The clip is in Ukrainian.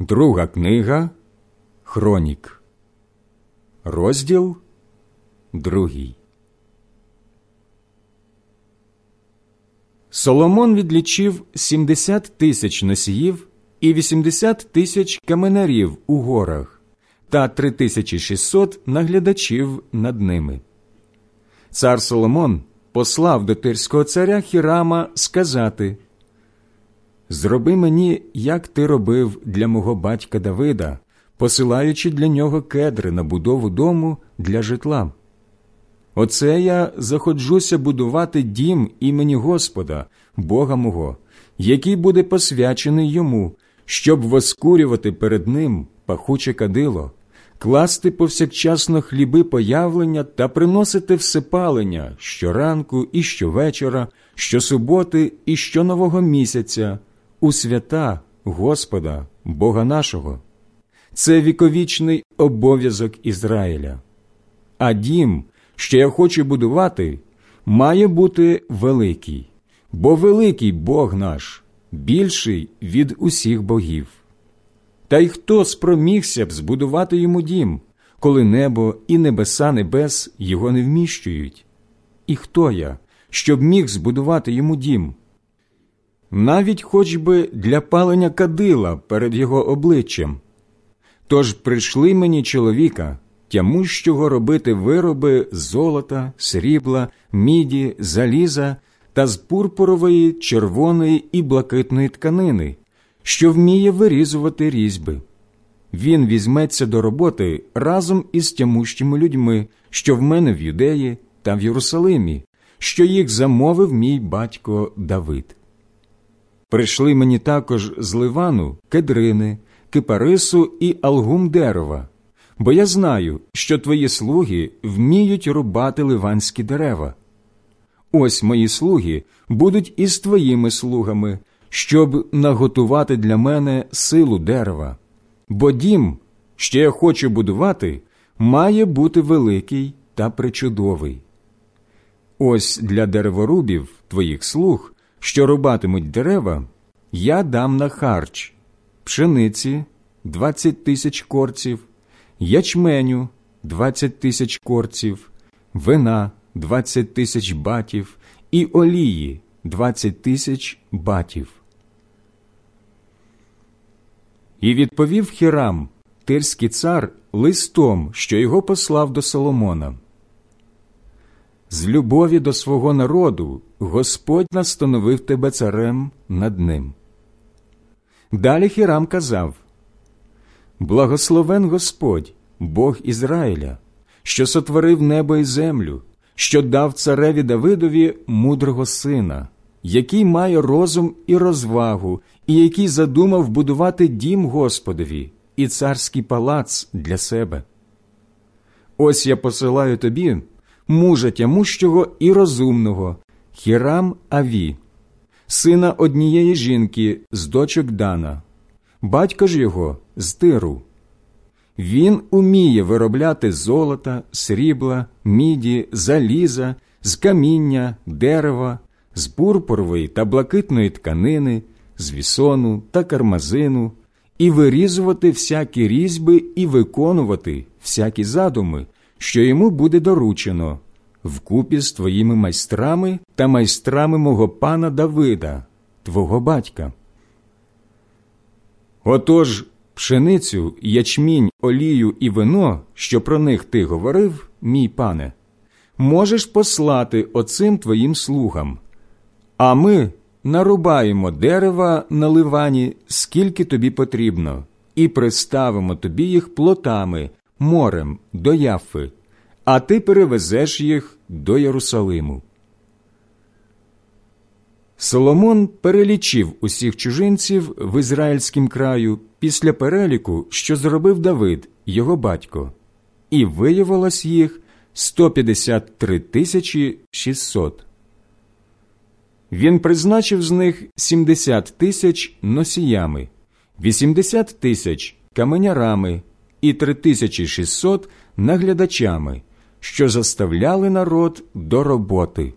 Друга книга Хронік, розділ другий. Соломон відлічив 70 тисяч носіїв і 80 тисяч каменарів у горах та 3600 наглядачів над ними. Цар Соломон послав до тирського царя Хірама сказати Зроби мені, як ти робив для мого батька Давида, посилаючи для нього кедри на будову дому для житла. Оце я заходжуся будувати дім імені Господа, Бога мого, який буде посвячений йому, щоб воскурювати перед ним пахуче кадило, класти повсякчасно хліби появлення та приносити всепалення щоранку і щовечора, щосуботи і щонового місяця у свята Господа, Бога нашого. Це віковічний обов'язок Ізраїля. А дім, що я хочу будувати, має бути великий, бо великий Бог наш, більший від усіх богів. Та й хто спромігся б збудувати йому дім, коли небо і небеса небес його не вміщують? І хто я, щоб міг збудувати йому дім? Навіть хоч би для палення кадила перед його обличчям. Тож прийшли мені чоловіка, тямущого робити вироби з золота, срібла, міді, заліза та з пурпурової, червоної і блакитної тканини, що вміє вирізувати різьби. Він візьметься до роботи разом із тямущими людьми, що в мене в Юдеї та в Єрусалимі, що їх замовив мій батько Давид. Прийшли мені також з Ливану кедрини, кипарису і алгум дерева, бо я знаю, що твої слуги вміють рубати ливанські дерева. Ось мої слуги будуть із твоїми слугами, щоб наготувати для мене силу дерева. Бо дім, що я хочу будувати, має бути великий та причудовий. Ось для дереворубів твоїх слуг що рубатимуть дерева, я дам на харч пшениці двадцять тисяч корців, ячменю двадцять тисяч корців, вина двадцять тисяч батів і олії двадцять тисяч батів. І відповів Хірам, тирський цар, листом, що його послав до Соломона. З любові до свого народу Господь настановив тебе царем над ним. Далі Хірам казав Благословен Господь, Бог Ізраїля, що сотворив небо і землю, що дав цареві Давидові мудрого сина, який має розум і розвагу, і який задумав будувати дім Господові і царський палац для себе. Ось я посилаю тобі мужа тямущого і розумного, Хірам Аві, сина однієї жінки з дочок Дана, батько ж його з тиру. Він уміє виробляти золота, срібла, міді, заліза, з каміння, дерева, з пурпурової та блакитної тканини, з вісону та кармазину, і вирізувати всякі різьби і виконувати всякі задуми, що йому буде доручено вкупі з твоїми майстрами та майстрами мого пана Давида, твого батька. Отож пшеницю, ячмінь, олію і вино, що про них ти говорив, мій пане, можеш послати оцим твоїм слугам, а ми нарубаємо дерева на ливані, скільки тобі потрібно, і приставимо тобі їх плотами, морем до яфи, а ти перевезеш їх до Єрусалиму. Соломон перелічив усіх чужинців в ізраїльськім краю після переліку, що зробив Давид, його батько, і виявилось їх 153 тисячі 600. Він призначив з них 70 тисяч носіями, 80 тисяч каменярами і 3600 наглядачами, що заставляли народ до роботи.